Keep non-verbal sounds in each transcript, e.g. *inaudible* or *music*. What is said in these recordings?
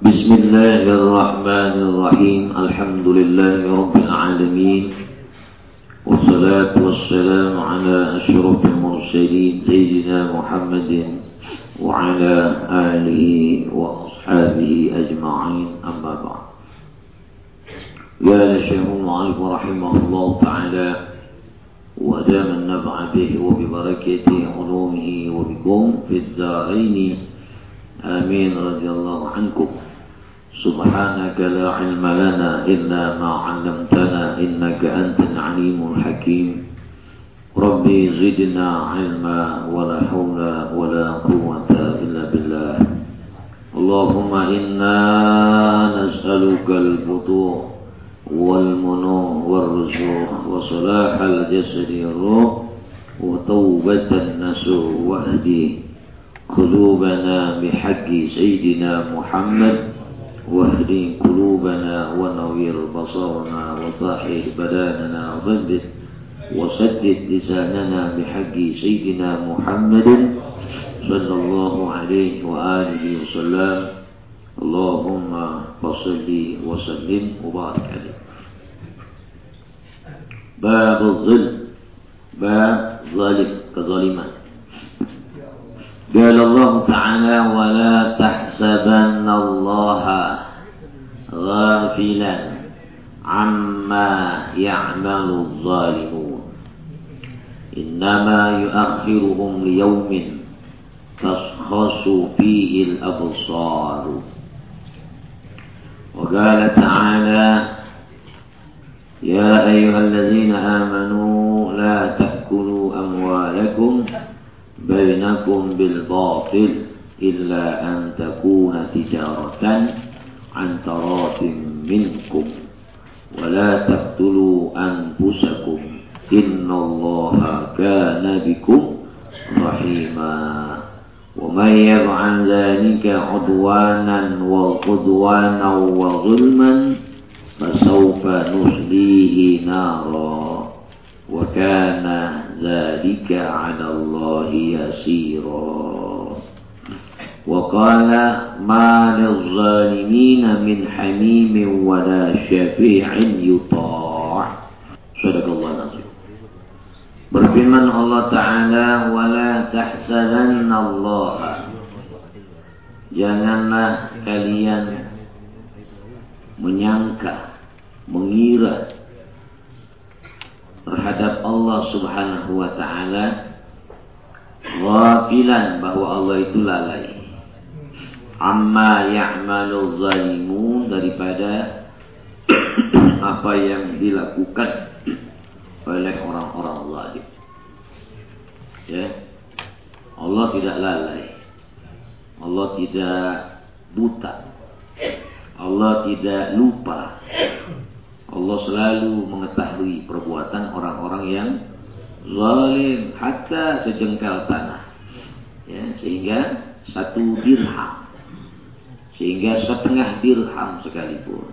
بسم الله الرحمن الرحيم. الحمد لله رب العالمين. والصلاة والسلام على أشرف المرسلين سيدنا محمد وعلى آله وأصحابه أجمعين. أما بعد. قال الشيخ المعرف رحمه الله تعالى وأدام النفع به وببركة علومه وبكم في الدارين. آمين. رضي الله عنكم. سبحانك لا علم لنا إلا ما علمتنا إنك أنت العليم الحكيم. ربي زدنا علما ولا حول ولا قوة إلا بالله. اللهم إنا نسألك الفتوح والمنو والرزق وصلاح الجسد الروح وتوبة النسو وأهدي قلوبنا بحق سيدنا محمد واهدي قلوبنا ونوير بصرنا وطهر بداننا وثبت وسدد لساننا بحق سيدنا محمد صلى الله عليه وآله وسلم. اللهم صل وسلم وبارك عليه. باب الظلم. باب ظالم كظالمان قال الله تعالى ولا تحسبن الله غافلا عما يعمل الظالمون. إنما يؤخرهم ليوم تشخص فيه الأبصار. وقال تعالى يا أيها الذين آمنوا لا تأكلوا أموالكم بينكم بالباطل إلا أن تكون تجارة عن تراث منكم ولا تقتلوا أنفسكم إن الله كان بكم رحيما ومن يفعل ذلك عدوانا وعدوانا وظلما فسوف نصليه نارا وكان ذلك على الله يسيرا وقال ما للظالمين من حميم ولا شفيع يطاع صدق الله العظيم Berfirman Allah Ta'ala Wala tahsadanna Allah Janganlah kalian Menyangka Mengira terhadap Allah Subhanahu wa taala ghafilan bahwa Allah itu lalai amma ya'malu zalimun daripada *clears throat* apa yang dilakukan oleh orang-orang zalim. Ya. Allah tidak lalai. Allah tidak buta. Allah tidak lupa. Allah selalu mengetahui perbuatan orang-orang yang zalim hatta sejengkal tanah. Ya, sehingga satu dirham. Sehingga setengah dirham sekalipun.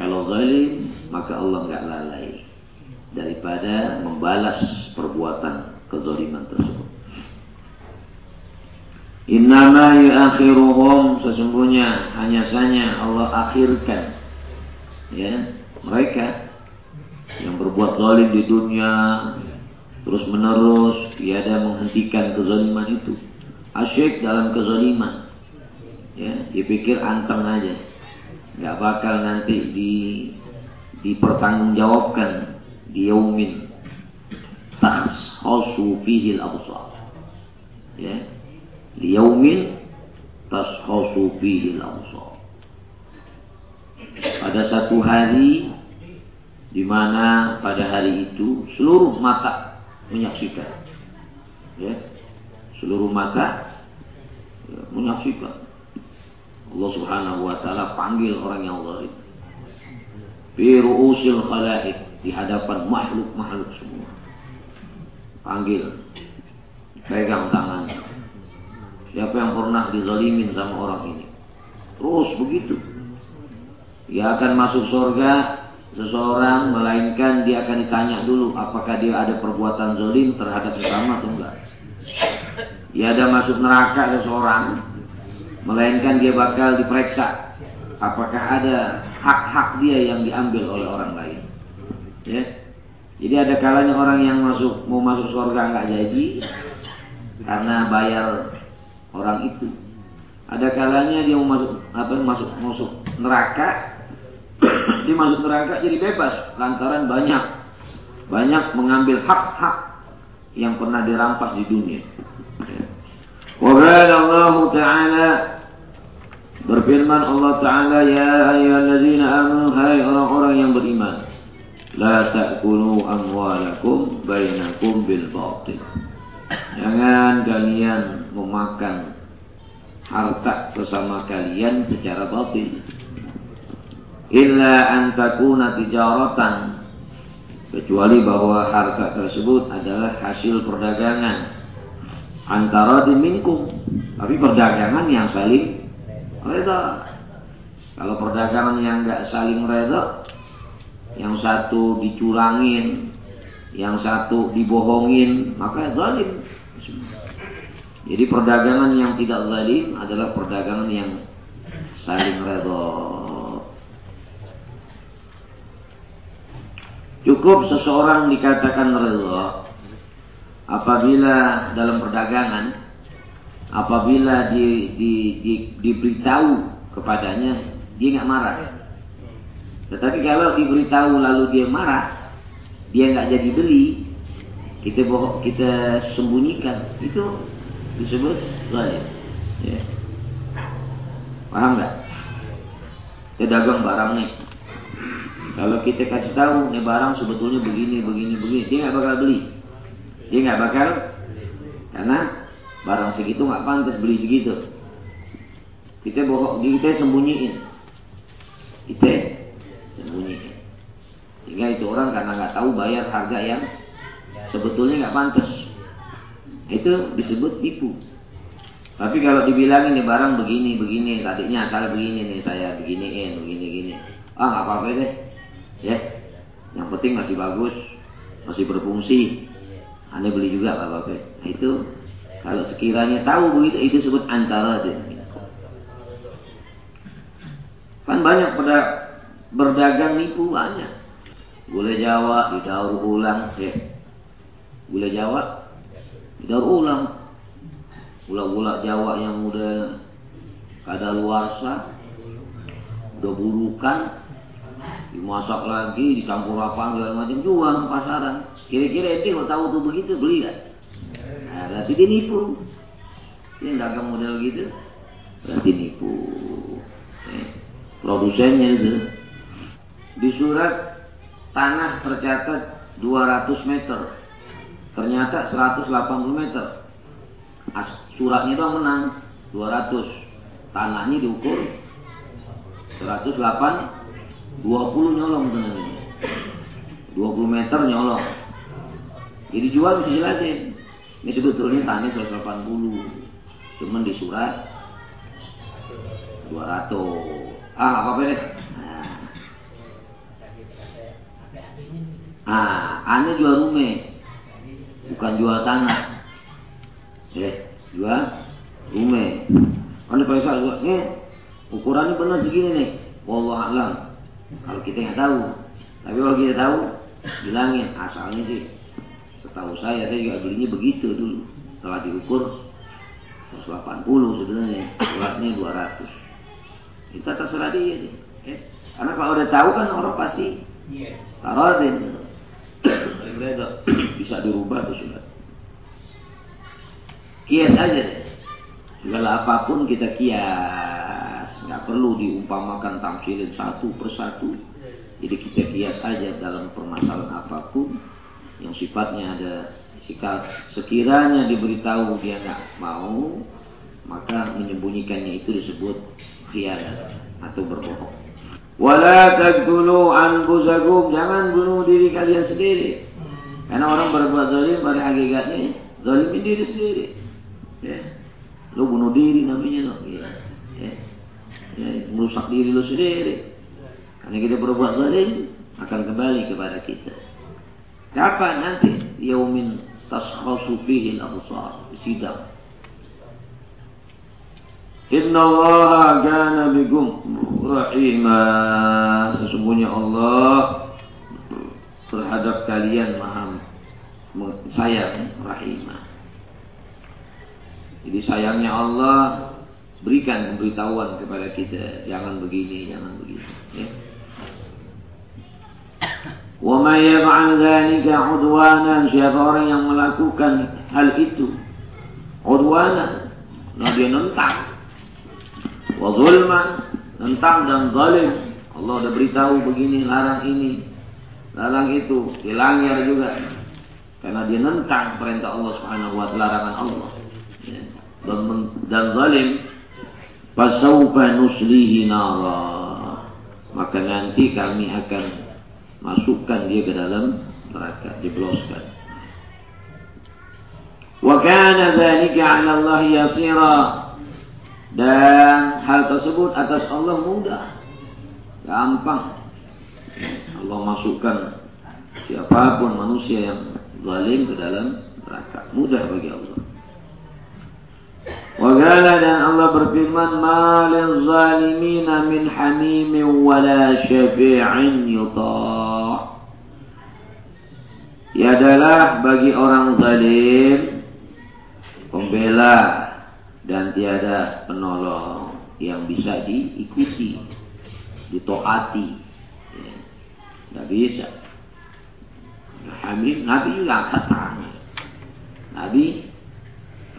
Kalau zalim, maka Allah nggak lalai daripada membalas perbuatan kezaliman tersebut. Innama yuakhiruhum sesungguhnya hanya saja Allah akhirkan ya mereka yang berbuat zalim di dunia terus menerus tiada menghentikan kezaliman itu asyik dalam kezaliman ya dipikir anteng aja nggak bakal nanti di dipertanggungjawabkan di yaumin tashasu fihi al-absar ya di yaumin tashasu fihi al-absar pada satu hari di mana pada hari itu seluruh mata menyaksikan. Ya. Seluruh mata ya, menyaksikan. Allah Subhanahu wa taala panggil orang yang zalim. Fi ru'usil khalaik di hadapan makhluk-makhluk semua. Panggil. Pegang tangannya. Siapa yang pernah dizalimin sama orang ini? Terus begitu. Dia akan masuk surga seseorang melainkan dia akan ditanya dulu apakah dia ada perbuatan zalim terhadap sesama atau enggak. Dia ada masuk neraka seseorang melainkan dia bakal diperiksa apakah ada hak-hak dia yang diambil oleh orang lain. Ya. Jadi ada kalanya orang yang masuk mau masuk surga nggak jadi karena bayar orang itu. Ada kalanya dia mau masuk apa masuk masuk neraka *clears throat* dia masuk neraka jadi bebas lantaran banyak banyak mengambil hak-hak yang pernah dirampas di dunia. Wa Allah Ta'ala berfirman Allah Ta'ala ya ayyuhallazina amanu hai orang-orang yang beriman la ta'kulu amwalakum bainakum bil batil. Jangan kalian memakan harta sesama kalian secara batil. Illa an takuna tijaratan kecuali bahwa harta tersebut adalah hasil perdagangan antara diminkum tapi perdagangan yang saling reda kalau perdagangan yang enggak saling reda yang satu dicurangin, yang satu dibohongin, maka zalim. Jadi perdagangan yang tidak zalim adalah perdagangan yang saling redha. Cukup seseorang dikatakan redha apabila dalam perdagangan apabila di, di, di, diberitahu kepadanya dia nggak marah. Tetapi kalau diberitahu lalu dia marah, dia nggak jadi beli, kita bohong, kita sembunyikan, itu disebut zalim. Ya. Paham nggak? Kita dagang barang nih. Kalau kita kasih tahu nih barang sebetulnya begini, begini, begini, dia nggak bakal beli. Dia nggak bakal karena barang segitu nggak pantas beli segitu. Kita bohong, kita sembunyiin. Kita sembunyikan. Sehingga itu orang karena nggak tahu bayar harga yang sebetulnya nggak pantas. Itu disebut tipu. Tapi kalau dibilangin nih barang begini, begini, tadinya asal begini nih saya beginiin, begini, gini. Ah nggak apa-apa deh. Ya, yang penting masih bagus, masih berfungsi. Anda beli juga nggak apa-apa. Nah, itu kalau sekiranya tahu begitu, itu disebut antara. Kan banyak pada berdagang nipu banyak. Gula Jawa didaur ulang, ya. Gula Jawa didaur ulang. Gula-gula Jawa yang udah kada luarsa, udah burukan, dimasak lagi, dicampur apa segala macam jual pasaran. Kira-kira itu kalau tahu tuh begitu beli kan? Berarti dia nipu. Dia dagang model gitu, berarti nipu. Eh, produsennya itu di surat tanah tercatat 200 meter. Ternyata 180 meter. As, suratnya itu menang 200. Tanahnya diukur 108 20 nyolong ini. 20 meter nyolong. Jadi jual bisa jelasin. Ini sebetulnya tanah 180. Cuman di surat 200. Ah, apa-apa deh. Ah, ane jual rumah, bukan jual tanah. Ya, jual rumah. Ane Faisal jual, eh, ukurannya benar segini nih. Wallah alam. Kalau kita nggak tahu, tapi kalau kita tahu, bilangin asalnya sih. Setahu saya, saya juga belinya begitu dulu. Setelah diukur 180 sebenarnya, suratnya 200. Kita terserah dia. Eh, karena kalau udah tahu kan orang pasti iya. taruhin reda bisa dirubah itu sudah. Kias aja deh. Segala apa pun kita kias, nggak perlu diumpamakan tamsilin satu persatu. Jadi kita kias aja dalam permasalahan apa pun yang sifatnya ada sikap sekiranya diberitahu dia nggak mau maka menyembunyikannya itu disebut khianat atau berbohong. Wala taqtulu anfusakum, jangan bunuh diri kalian sendiri. Karena orang berbuat zalim pada hakikatnya zalimin diri sendiri. Ya. Lu bunuh diri namanya lo. Ya. Ya. ya. Merusak diri lu sendiri. Karena kita berbuat zalim akan kembali kepada kita. Kapan nanti? Yaumin taskhasu fihi al-absar. Sidang. Inna Allah kana bikum rahimah. Sesungguhnya Allah terhadap kalian maha sayang rahimah. Jadi sayangnya Allah berikan pemberitahuan kepada kita jangan begini, jangan begini. Ya. May yaf'al dzalika 'udwanan. Siapa orang yang melakukan hal itu? Udwanan. Dia nentang. Wa nentang dan zalim. Allah sudah beritahu begini larang ini. Larang itu. Dilanggar juga. Karena dia nentang perintah Allah Subhanahu wa taala larangan Allah. Ya. dan, dan zalim. Fasaufa nuslihi nara. Maka nanti kami akan masukkan dia ke dalam neraka dibloskan. Wa kana dzalika 'ala Allah yasira. Dan hal tersebut atas Allah mudah. Gampang. Allah masukkan siapa pun manusia yang zalim ke dalam neraka. Mudah bagi Allah Wagala dan Allah berfirman, "Malil zalimina min hamimin wala syafi'in yuta'." Ya adalah bagi orang zalim pembela dan tiada penolong yang bisa diikuti, ditoati. Ya. Tidak bisa. Hamim, Nabi juga angkat tangan. Nabi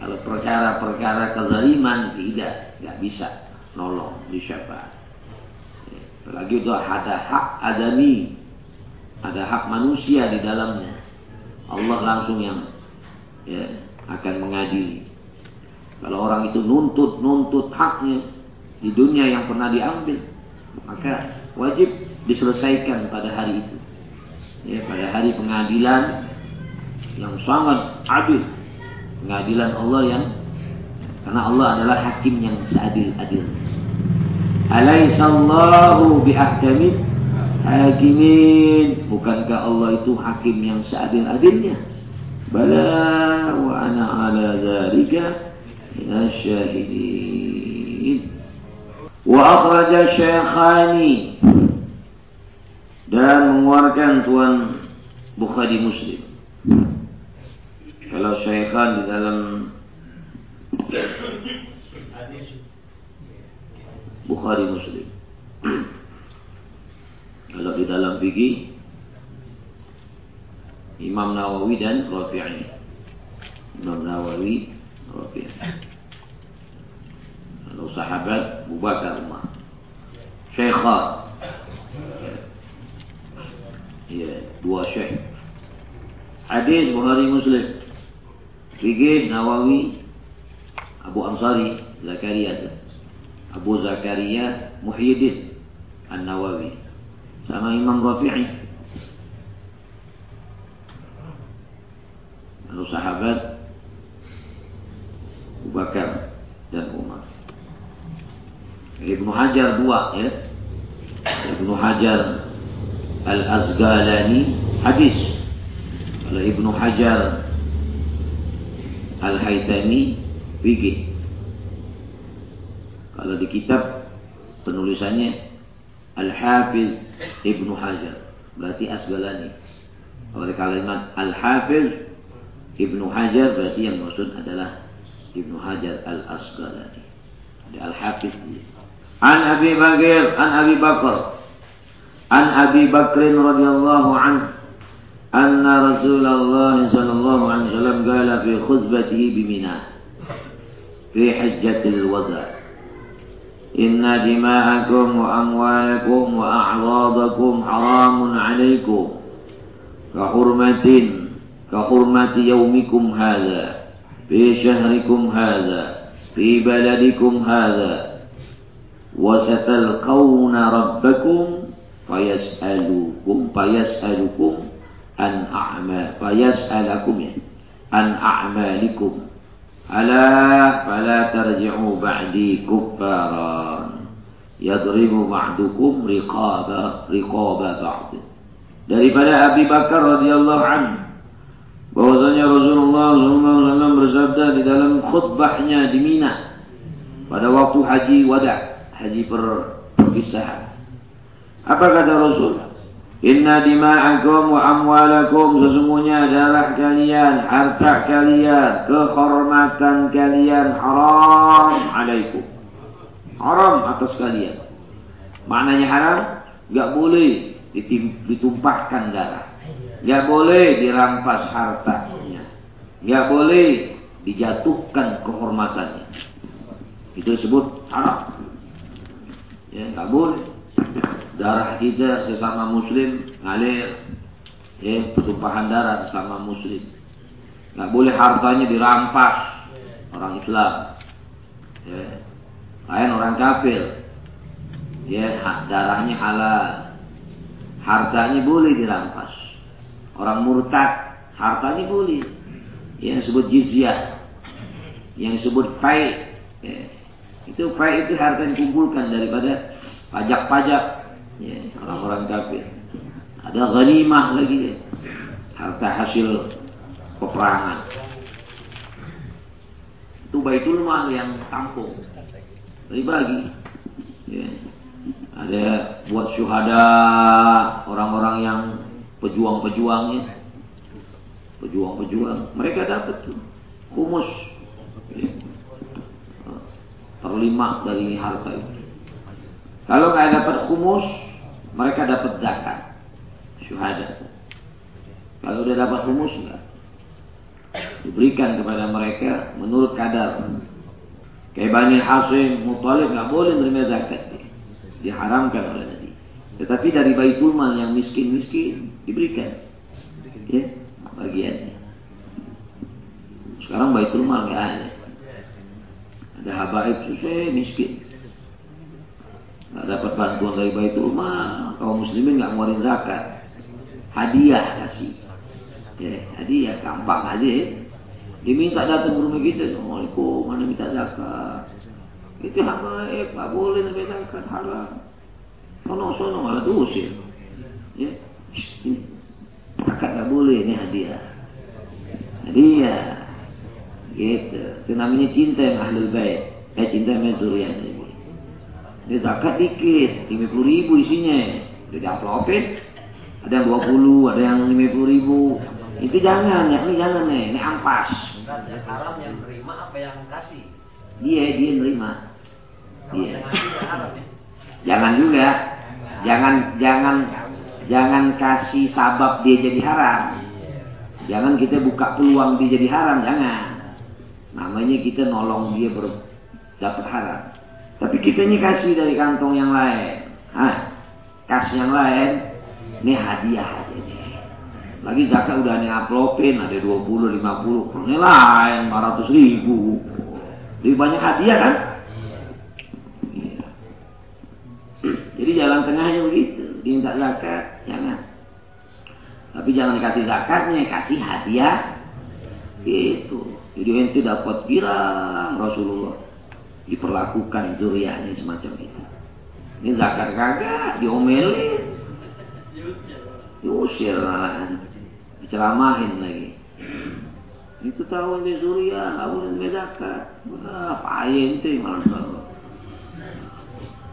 kalau perkara-perkara kezaliman tidak, nggak bisa nolong di siapa. Lagi itu ada hak adami, ada hak manusia di dalamnya. Allah langsung yang ya, akan mengadili. Kalau orang itu nuntut nuntut haknya di dunia yang pernah diambil, maka wajib diselesaikan pada hari itu. Ya, pada hari pengadilan yang sangat adil pengadilan Allah yang karena Allah adalah hakim yang seadil-adil. Alaihissallahu biahkamid hakimin. Bukankah Allah itu hakim yang seadil-adilnya? Bala wa ana ala dzalika minasyahidin. Wa akhraja Syekhani dan mengeluarkan Tuan Bukhari Muslim. Kalau syaitan di dalam Bukhari Muslim. Kalau di dalam fikih Imam Nawawi dan Rafi'i. Imam Nawawi, Rafi'i. Kalau sahabat Abu Bakar Umar. Syekhat. Ya, dua syekh. Hadis Bukhari Muslim. Fikih Nawawi Abu Ansari Zakaria. Abu Zakaria Muhyiddin An-Nawawi. Sama Imam Rafi'i. Lalu sahabat Abu Bakar dan Umar. Ibnu Hajar dua ya. Ibnu Hajar Al-Azgalani hadis. Kalau Ibnu Hajar Al-Haytami fikih. Kalau di kitab penulisannya Al-Hafiz Ibnu Hajar. Berarti Asgalani. Oleh kalimat Al-Hafiz Ibnu Hajar berarti yang maksud adalah Ibnu Hajar Al-Asgalani. Ada Al-Hafiz An Abi Bakar, an Abi Bakar. An Abi Bakrin radhiyallahu anhu أن رسول الله صلى الله عليه وسلم قال في خطبته بمنى في حجة الوداع إن دماءكم وأموالكم وأعراضكم حرام عليكم كحرمة كحرمة يومكم هذا في شهركم هذا في بلدكم هذا. وستلقون ربكم فيسألكم فيسألكم an a'ma fayas'alakum ya an a'malikum ala fala tarji'u ba'di kuffaran yadribu ba'dukum riqaba riqaba ba'd daripada Abi Bakar radhiyallahu anhu bahwasanya Rasulullah SAW bersabda di dalam khutbahnya di Mina pada waktu haji wada, haji per perpisahan. Apa kata Rasul? Inna dima'akum wa amwalakum sesungguhnya darah kalian, harta kalian, kehormatan kalian haram alaikum. Haram atas kalian. Maknanya haram, enggak boleh ditumpahkan darah. Enggak boleh dirampas hartanya. Enggak boleh dijatuhkan kehormatannya. Itu disebut haram. Ya, enggak boleh darah kita sesama muslim ngalir. Ya pertumpahan darah sesama muslim. Nggak boleh hartanya dirampas. Orang Islam. Ya. Lain orang kafir. Ya darahnya halal. Hartanya boleh dirampas. Orang murtad hartanya boleh. Yang disebut jizyah. Yang disebut fai. Ya. itu fai itu harta yang dikumpulkan daripada pajak-pajak ya, orang-orang kafir. Ada ghanimah lagi. Harta hasil peperangan. Itu baitul mal yang tampung. Dibagi. Ya. Ada buat syuhada orang-orang yang pejuang-pejuangnya. Pejuang-pejuang. Mereka dapat tuh. Humus. Ya. Terlima dari harta itu. Kalau nggak dapat humus, mereka dapat zakat syuhada. Kalau udah dapat humus enggak? Diberikan kepada mereka menurut kadar. Kayak Bani Hasim, Mutalib nggak boleh menerima zakat. Diharamkan oleh Nabi. Tetapi dari Baitul Mal yang miskin-miskin diberikan. Ya, bagiannya. Sekarang Baitul Mal nggak ada. Ada habaib susah miskin nggak dapat bantuan dari baitul mal kaum muslimin nggak ngeluarin zakat. Hadiah kasih. Ya hadiah gampang aja diminta datang ke rumah kita. Assalamualaikum mana minta zakat? Itu hamba eh nggak boleh nabi zakat haram sono sono malah diusir. Ya. Zakat nggak boleh ini hadiah. Hadiah. Gitu. Itu namanya cinta yang ahlul bait. Eh cinta yang ini ini zakat dikit, 50 ribu isinya. Udah diaplopin. Ada yang 20, ada yang 50 ribu. Itu jangan, ya, ini jangan nih, ini ampas. Yang haram yang terima apa yang kasih? Dia, dia nerima. Dia. Jangan juga. Jangan, jangan, jangan kasih sabab dia jadi haram. Jangan kita buka peluang dia jadi haram, jangan. Namanya kita nolong dia ber dapat haram. Tapi kita ini kasih dari kantong yang lain. Hah? Kasih yang lain. Ini hadiah aja nih. Lagi zakat udah nih uploadin. Ada 20, 50. Ini lain 400 ribu. Lebih banyak hadiah kan? Iya. Jadi jalan tengahnya begitu. Minta zakat. Jangan. Tapi jangan dikasih zakatnya. Kasih hadiah. Gitu. Jadi ente dapat girang Rasulullah diperlakukan zuriatnya semacam itu. Ini zakat kagak, diomelin. Diusir malahan. Diceramahin lagi. Itu tahu ini zuriat, nggak boleh zakat. Wah, payah itu malah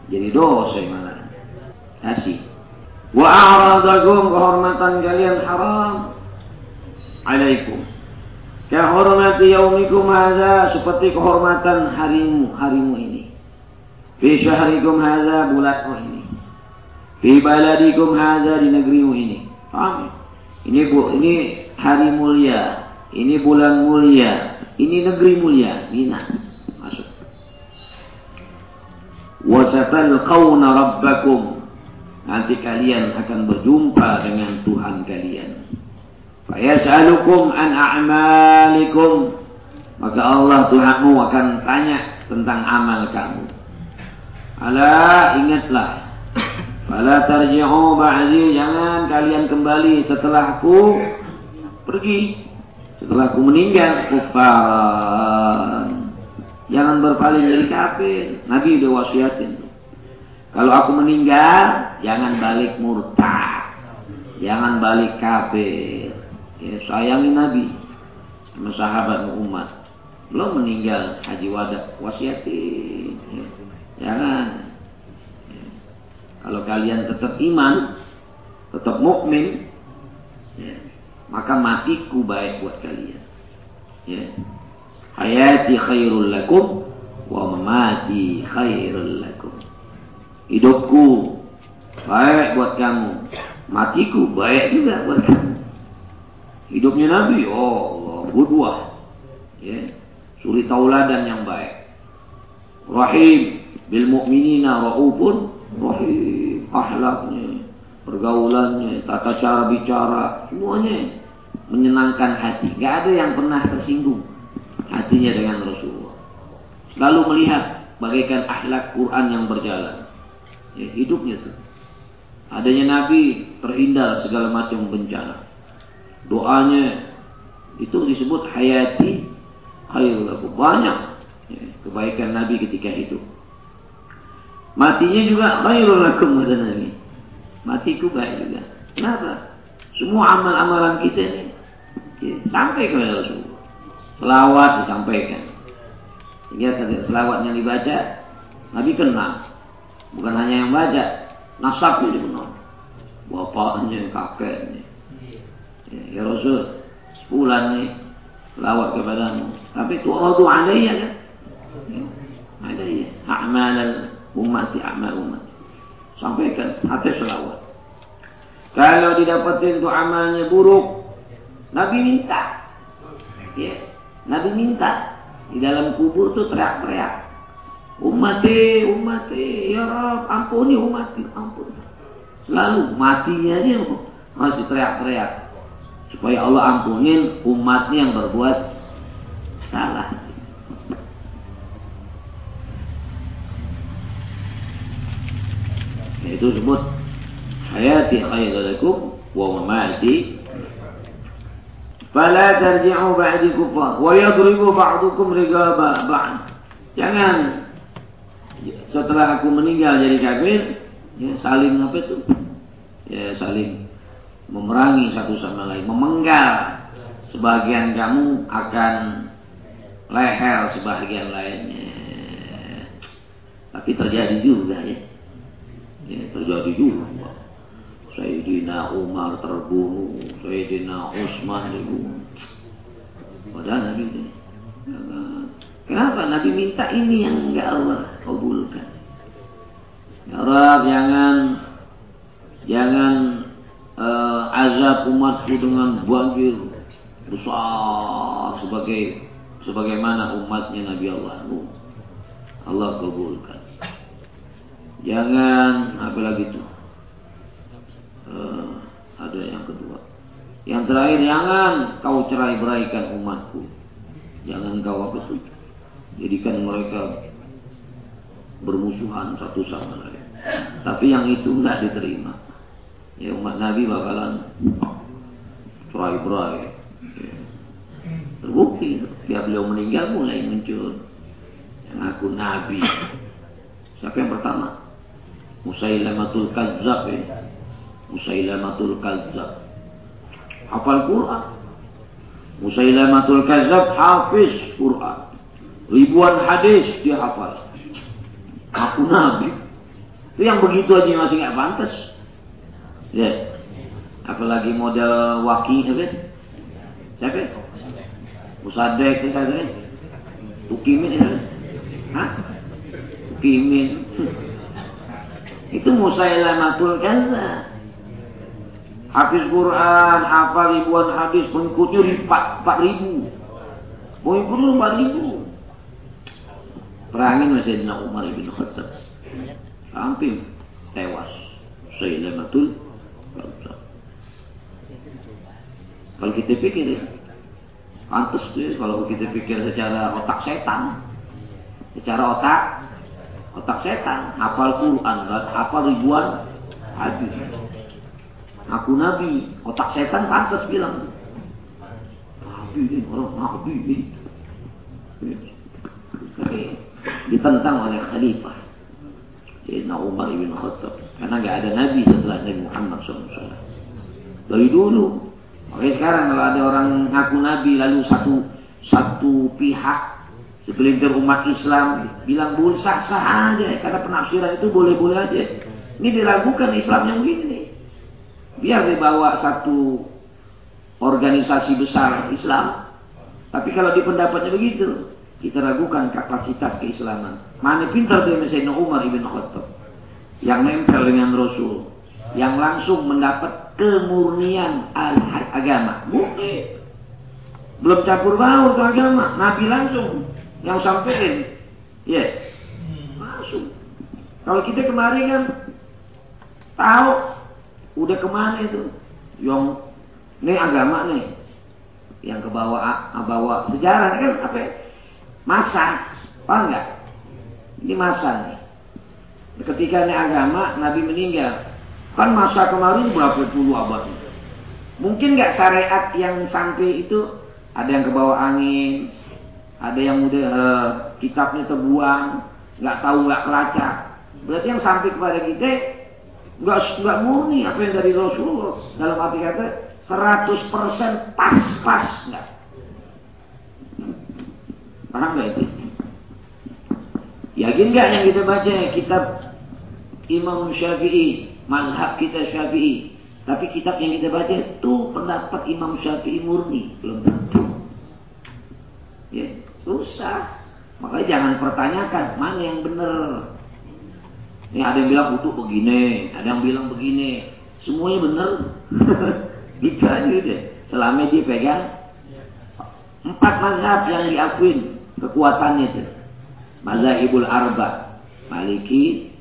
Jadi dosa malah. Kasih. Wa kehormatan kalian haram alaikum Kehormati yaumikum hadza seperti kehormatan harimu harimu ini. Fi syahrikum hadza bulanmu ini. Fi baladikum hadza di negerimu ini. Paham? Ini bu, ini hari mulia, ini bulan mulia, ini negeri mulia, Mina. Masuk. Wasatalqawna rabbakum. Nanti kalian akan berjumpa dengan Tuhan kalian. Fayas'alukum an a'malikum. Maka Allah Tuhanmu akan tanya tentang amal kamu. Ala ingatlah. Fala tarji'u ba'di jangan kalian kembali setelahku pergi. Setelah aku meninggal kufaran. Jangan berpaling dari kafir. Nabi udah wasiatin. Kalau aku meninggal, jangan balik murtad. Jangan balik kafir. Ya, sayangi Nabi sama sahabat umat. Belum meninggal haji wada wasiatin. Ya. Jangan. Ya. Kalau kalian tetap iman, tetap mukmin, ya, maka matiku baik buat kalian. Ya. Hayati khairul lakum wa mamati khairul lakum. Hidupku baik buat kamu, matiku baik juga buat kamu. Hidupnya Nabi, oh Allah, budwah. Ya suri tauladan yang baik. Rahim bil mu'minina raufun rahim. Akhlaknya, pergaulannya, tata cara bicara, semuanya menyenangkan hati. Gak ada yang pernah tersinggung hatinya dengan Rasulullah. Selalu melihat bagaikan akhlak Quran yang berjalan. Ya, hidupnya tuh. Adanya Nabi terhindar segala macam bencana. Doanya itu disebut hayati khairul lakum. Banyak ya, kebaikan Nabi ketika itu. Matinya juga khairul lakum kata Nabi. Matiku baik juga. Kenapa? Semua amal-amalan kita ini ya, sampai kepada Rasulullah. Selawat disampaikan. Sehingga ketika selawat yang dibaca, Nabi kenal. Bukan hanya yang baca, nasabnya dikenal. Bapaknya, kakeknya. Ya, ya Rasul, sebulan nih lawat kepadamu. Tapi tu'radu alaiya kan? Alaiya. A'mal ummati, a'mal ummati. Sampaikan hati selawat. Kalau didapatin itu amalnya buruk, Nabi minta. Ya. Nabi minta. Di dalam kubur tuh teriak-teriak. Umati, umati, ya Rab, ampuni umati, ampuni. Selalu matinya dia masih teriak-teriak supaya Allah ampunin umatnya yang berbuat salah. Itu disebut hayati khairalakum wa mamati fala tarji'u ba'di kufar wa yadribu ba'dukum rigaba ba'd. Jangan setelah aku meninggal jadi kafir ya saling apa itu? Ya saling memerangi satu sama lain, memenggal. Sebagian kamu akan leher sebagian lainnya. Tapi terjadi juga ya. ya terjadi juga. Sayyidina Umar terbunuh, Sayyidina Utsman dibunuh. Padahal Nabi ini. Kenapa Nabi minta ini yang enggak Allah kabulkan? Ya Allah jangan jangan uh, azab umatku dengan banjir besar sebagai sebagaimana umatnya Nabi Allah Nuh. Allah kabulkan. Jangan apa lagi itu? Uh, ada yang kedua. Yang terakhir jangan kau cerai beraikan umatku. Jangan kau apa itu? Jadikan mereka bermusuhan satu sama lain. Tapi yang itu tidak diterima ya umat Nabi bakalan cerai-berai. Ya. Terbukti, biar beliau meninggal mulai muncul yang aku Nabi. Siapa yang pertama? Musailamatul Kazzab ya. Musailamatul Kazzab. Hafal Quran. Musailamatul Kazzab hafiz Quran. Ribuan hadis dia hafal. Aku Nabi. Itu yang begitu aja masih nggak pantas. Ya. Apalagi model waki apa? Siapa? Musadek itu saya Tukimin itu. Hah? Tukimin. *laughs* itu Musailamatul Kaza. Hafiz Quran, hafal ribuan hadis, pengikutnya empat ribu. Pengikutnya empat ribu. Perangin Sayyidina Umar ibn Khattab. Hampir tewas. Sayyidinatul kalau kita pikir ya, pantas tuh kalau kita pikir secara otak setan, secara otak, otak setan, hafal Quran, hafal ribuan hadis. Aku nabi, otak setan pantas bilang. Nabi ini orang nabi ini. Ditentang oleh khalifah. Sayyidina Umar ibn Khattab. Karena nggak ada nabi setelah Nabi Muhammad SAW. Dari dulu Oke sekarang kalau ada orang ngaku nabi lalu satu satu pihak segelintir umat Islam bilang boleh sah-sah aja karena penafsiran itu boleh-boleh aja. Ini diragukan Islam yang begini nih. Biar dibawa satu organisasi besar Islam. Tapi kalau di pendapatnya begitu, kita ragukan kapasitas keislaman. Mana pintar dia Sayyidina Umar ibn Khattab. Yang nempel dengan Rasul. Yang langsung mendapat kemurnian agama. Mungkin. Belum campur baur ke agama. Nabi langsung yang sampein. Ya. Yeah. Langsung. Kalau kita kemarin kan tahu udah ke mana itu. Yang ini agama nih. Yang ke bawah bawa sejarah kan apa ya? Masa. Paham enggak? Ini masa nih. Ketika ini agama, Nabi meninggal. Kan masa kemarin berapa puluh abad. Mungkin nggak syariat yang sampai itu ada yang ke bawah angin, ada yang udah uh, kitabnya terbuang, nggak tahu nggak kelacak. Berarti yang sampai kepada kita nggak nggak murni apa yang dari Rasulullah dalam arti kata 100% pas-pas nggak. Paham nggak itu? Yakin nggak yang kita baca kitab Imam Syafi'i, manhab kita Syafi'i. Tapi kitab yang kita baca itu pendapat Imam Syafi'i murni, belum tentu. Ya, susah. Makanya jangan pertanyakan mana yang benar. Ini ada yang bilang butuh begini, ada yang bilang begini. Semuanya benar. *laughs* gitu aja deh. Selama dia pegang empat mazhab yang diakuin kekuatannya itu. Mazhabul Arba, Maliki,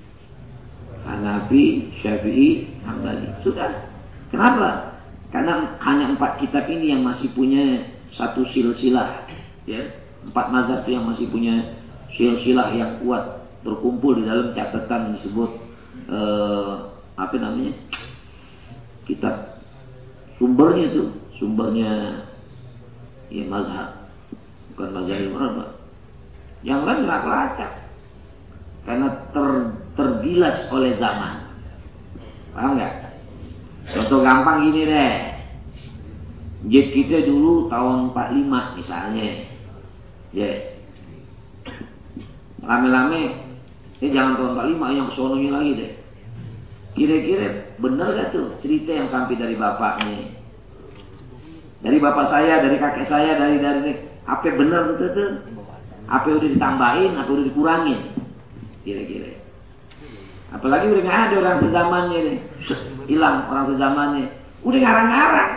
Hanafi, Syafi'i, Hambali. Sudah. Kenapa? Karena hanya empat kitab ini yang masih punya satu silsilah ya empat mazhab itu yang masih punya silsilah yang kuat berkumpul di dalam catatan disebut eh, apa namanya kitab sumbernya itu sumbernya ya mazhab bukan mazhab mana yang lain nggak kelacak karena ter, tergilas oleh zaman paham nggak contoh gampang gini deh jet kita dulu tahun 45 misalnya Ya. Lame-lame, ini jangan tahun 45 yang sononya lagi deh. Kira-kira benar gak tuh cerita yang sampai dari bapaknya? Dari bapak saya, dari kakek saya, dari dari apa benar betul tuh? Apa udah ditambahin, apa udah dikurangin? Kira-kira. Apalagi udah nggak ada orang sezamannya nih, hilang orang sezamannya. Udah ngarang-ngarang.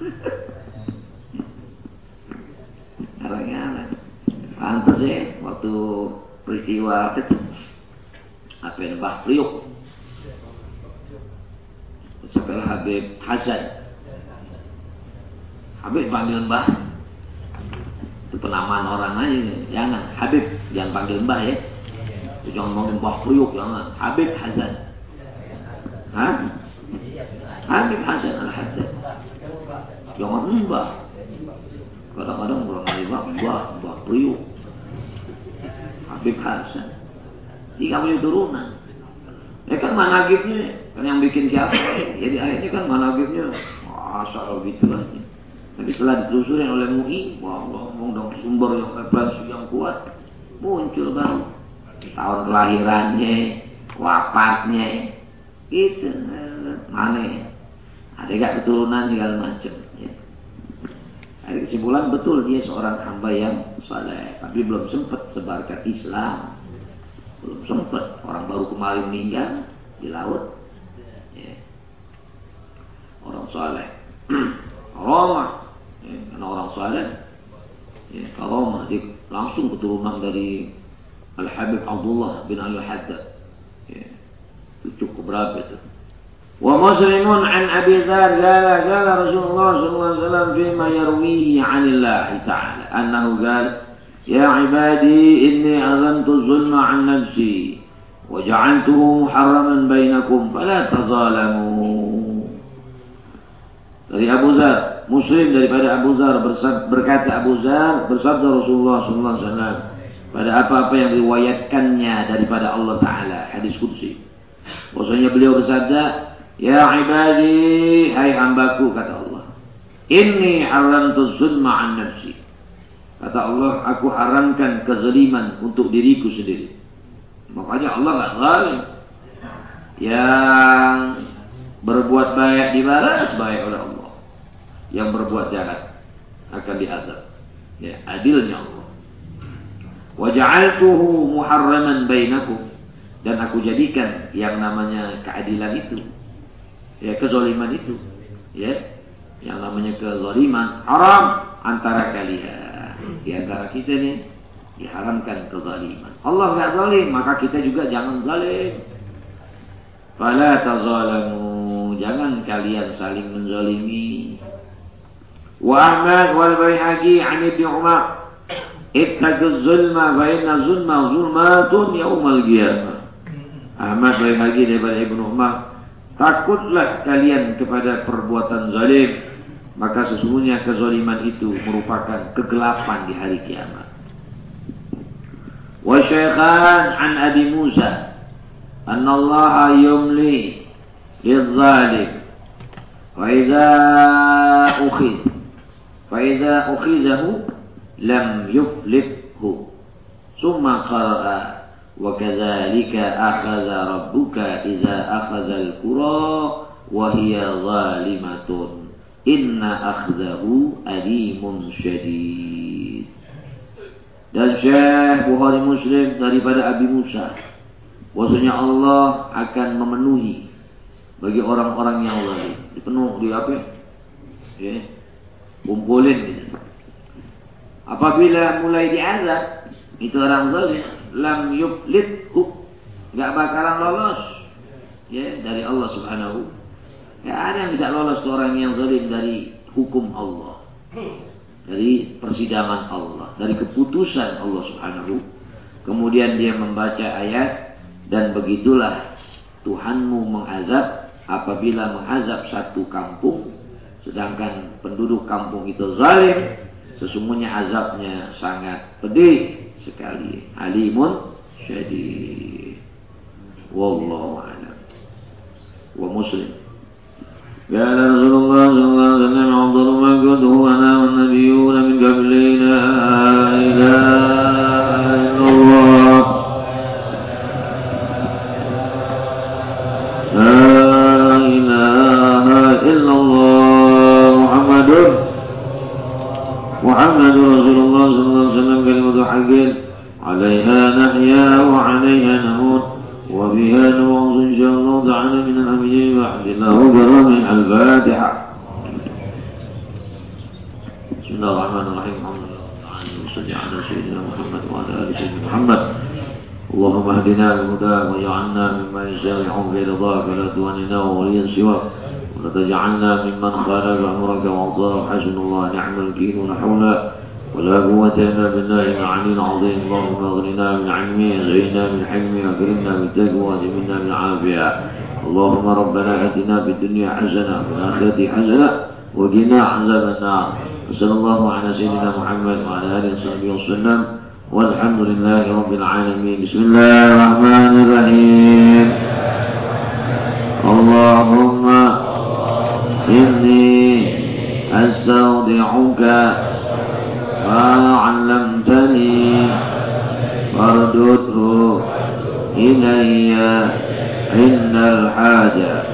*laughs* ngarang-ngarang. Pantes ya waktu peristiwa apa itu apa yang Mbah Priuk Sampai Habib Hasan Habib panggil Mbah Itu penamaan orang aja Jangan Habib Jangan panggil Mbah ya Jangan ngomong Mbah Priuk Jangan Habib Hasan Hah? Habib Hasan Al-Haddad Jangan Mbah Kadang-kadang orang Mbah Mbah Mbah Priuk Habib Hasan. Jika punya turunan. Ya kan managibnya kan yang bikin siapa? Jadi akhirnya kan managibnya asal gitu aja. Tapi setelah ditelusuri oleh MUI, wah ngomong dong sumber yang referensi yang kuat, muncul baru tahun kelahirannya, wafatnya, itu mana ada gak keturunan segala macam. Ya. Ada kesimpulan betul dia seorang hamba yang saleh, tapi belum sempat sebarkan Islam. Belum sempat. Orang baru kemarin meninggal di laut. Ya. Orang saleh. *clears throat* Roma. Ya, karena orang saleh. Ya, Roma dia langsung keturunan dari Al-Habib Abdullah bin Al-Haddad. Ya. Itu cukup berapa itu? ومسلم عن أبي ذر قال قال رسول الله صلى الله عليه وسلم فيما يرويه عن الله تعالى أنه قال يا عبادي إني أذنت الظلم عن نفسي وجعلته محرما بينكم فلا تظالموا dari Abu Zar Muslim daripada Abu Zar berkata Abu Zar bersabda Rasulullah SAW pada apa-apa yang riwayatkannya daripada Allah Taala hadis kudsi. Maksudnya beliau bersabda Ya ibadi, hai hambaku kata Allah. Inni haramtu zulma an nafsi. Kata Allah, aku haramkan kezaliman untuk diriku sendiri. Makanya Allah nggak zalim. Yang berbuat baik dibalas baik oleh Allah. Yang berbuat jahat akan diazab. Ya, adilnya Allah. Waja'altuhu muharraman bainakum. Dan aku jadikan yang namanya keadilan itu. Ya kezaliman itu. Ya yang namanya kezaliman haram antara kalian. Di antara kita nih diharamkan kezaliman. Allah nggak zalim maka kita juga jangan zalim. Fala tazalamu. Jangan kalian saling menzalimi wa Baihaqi an Ibnu Umar ittaqu zulma fa inna zulma zulmatun yaumal qiyamah Ahmad Baihaqi daripada Ibnu Umar Takutlah kalian kepada perbuatan zalim, maka sesungguhnya kezaliman itu merupakan kegelapan di hari kiamat. Wa syaikhan an Abi Musa anna Allah yumli lidh-dhalim fa idza ukhid Faiza ukhizahu lam yuflifhu. Summa qara'a wa kadzalika akhadha rabbuka idza akhadha al-qura wa hiya zalimatun. Inna akhdahu alimun syadid. Dan Syekh Bukhari Muslim daripada Abi Musa. Bahasanya Allah akan memenuhi bagi orang-orang yang lain. Dipenuh di apa? Ya kumpulin. Apabila mulai diazab itu orang zalim lam yuflithu. Nggak bakalan lolos. Ya dari Allah Subhanahu. Ya ada yang bisa lolos ke orang yang zalim dari hukum Allah. Dari persidangan Allah. Dari keputusan Allah Subhanahu. Kemudian dia membaca ayat dan begitulah Tuhanmu mengazab apabila mengazab satu kampung sedangkan penduduk kampung itu zalim sesungguhnya azabnya sangat pedih sekali. Alimun syadid. Wallahu a'lam. Wa Muslim. قال رسول الله صلى الله عليه وسلم أفضل ما قلت هو أنا والنبيون من قبلي لا إله إلا الله حق عليها نحيا وعليها نموت. وبها شاء الله تعالى من الأمين الله برامع الفاتحة. بسم الله الرحمن الرحيم. الحمد لله على سيدنا محمد وعلى آل سيدنا محمد. اللهم اهدنا بهداك واجعلنا ممن يسارع في رضاك. ولا توننا وليا سواك ولا تجعلنا ممن خالف امرك وعصاك حسن الله نعم الكيل حول ولا قوة إلا بالله العلي العظيم اللهم أغننا من علمه زينا من حلمه واكرمنا بالتقوى زمنا بالعافية. اللهم ربنا آتنا في الدنيا حسنة وفي الآخرة حسنة وقنا عذاب النار. وصلى الله على سيدنا محمد وعلى آله وصحبه وسلم. والحمد لله رب العالمين. بسم الله الرحمن الرحيم. اللهم إني أستودعك ما علمتني. فاردده إلي. عند الحاجة